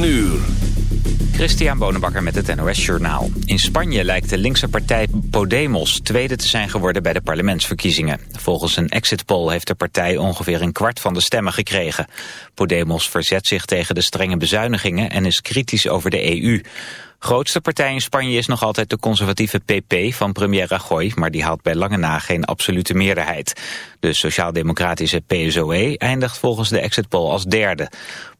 9 uur. Christian Bonenbakker met het NOS Journaal. In Spanje lijkt de linkse partij Podemos tweede te zijn geworden bij de parlementsverkiezingen. Volgens een exit poll heeft de partij ongeveer een kwart van de stemmen gekregen. Podemos verzet zich tegen de strenge bezuinigingen en is kritisch over de EU. Grootste partij in Spanje is nog altijd de conservatieve PP van premier Rajoy, maar die haalt bij lange na geen absolute meerderheid. De sociaal-democratische PSOE eindigt volgens de exit poll als derde.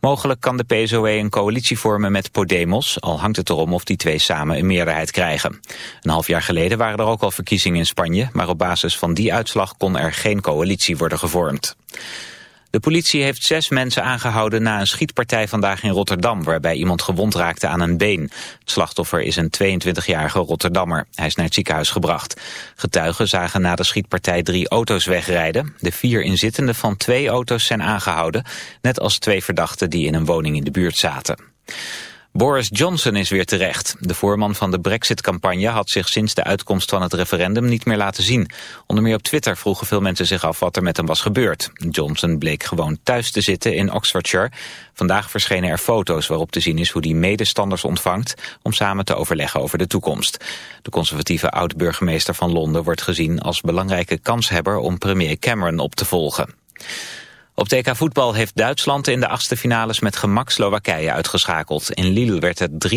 Mogelijk kan de PSOE een coalitie vormen met Podemos, al hangt het erom of die twee samen een meerderheid krijgen. Een half jaar geleden waren er ook al verkiezingen in Spanje, maar op basis van die uitslag kon er geen coalitie worden gevormd. De politie heeft zes mensen aangehouden na een schietpartij vandaag in Rotterdam... waarbij iemand gewond raakte aan een been. Het slachtoffer is een 22-jarige Rotterdammer. Hij is naar het ziekenhuis gebracht. Getuigen zagen na de schietpartij drie auto's wegrijden. De vier inzittenden van twee auto's zijn aangehouden... net als twee verdachten die in een woning in de buurt zaten. Boris Johnson is weer terecht. De voorman van de Brexit-campagne had zich sinds de uitkomst van het referendum niet meer laten zien. Onder meer op Twitter vroegen veel mensen zich af wat er met hem was gebeurd. Johnson bleek gewoon thuis te zitten in Oxfordshire. Vandaag verschenen er foto's waarop te zien is hoe hij medestanders ontvangt... om samen te overleggen over de toekomst. De conservatieve oud-burgemeester van Londen wordt gezien als belangrijke kanshebber om premier Cameron op te volgen. Op TK voetbal heeft Duitsland in de achtste finales met gemak Slowakije uitgeschakeld. In Lille werd het 3-0.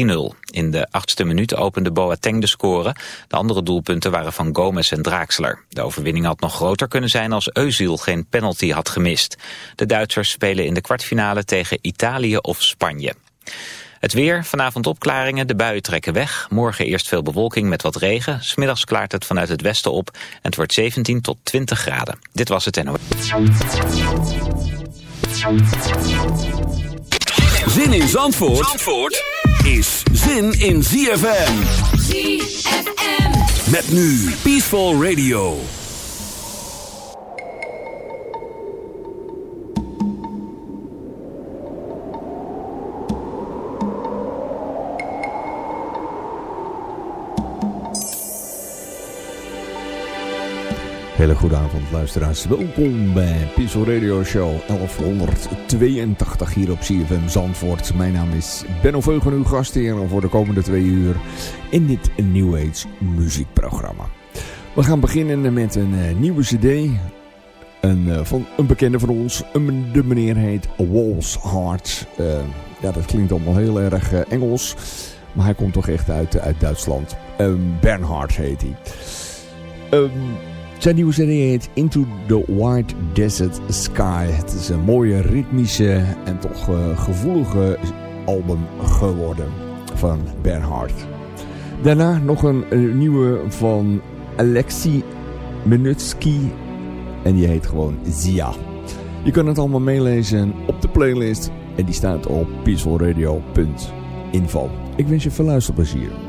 In de achtste minuut opende Boateng de score. De andere doelpunten waren van Gomez en Draxler. De overwinning had nog groter kunnen zijn als Eusiel geen penalty had gemist. De Duitsers spelen in de kwartfinale tegen Italië of Spanje. Het weer, vanavond opklaringen, de buien trekken weg. Morgen eerst veel bewolking met wat regen. Smiddags klaart het vanuit het westen op en het wordt 17 tot 20 graden. Dit was het NOS. Zin in Zandvoort, Zandvoort is zin in ZFM. ZFM. Met nu Peaceful Radio. Hele goede avond luisteraars. Welkom bij Pixel Radio Show 1182 hier op CFM Zandvoort. Mijn naam is Benno Veugen, uw gastheer voor de komende twee uur in dit New Age muziekprogramma. We gaan beginnen met een uh, nieuwe cd. Een, uh, van een bekende van ons. De meneer heet Walls Heart. Uh, ja, dat klinkt allemaal heel erg Engels. Maar hij komt toch echt uit, uit Duitsland. Um, Bernhard heet hij. Um, zijn nieuwe CD heet Into the White Desert Sky. Het is een mooie ritmische en toch uh, gevoelige album geworden van Bernhard. Daarna nog een, nieuwe van Alexei Minutsky en die heet gewoon Zia. Je kan het allemaal meelezen op de playlist en die staat op peacefulradio.info. Ik wens je veel luisterplezier.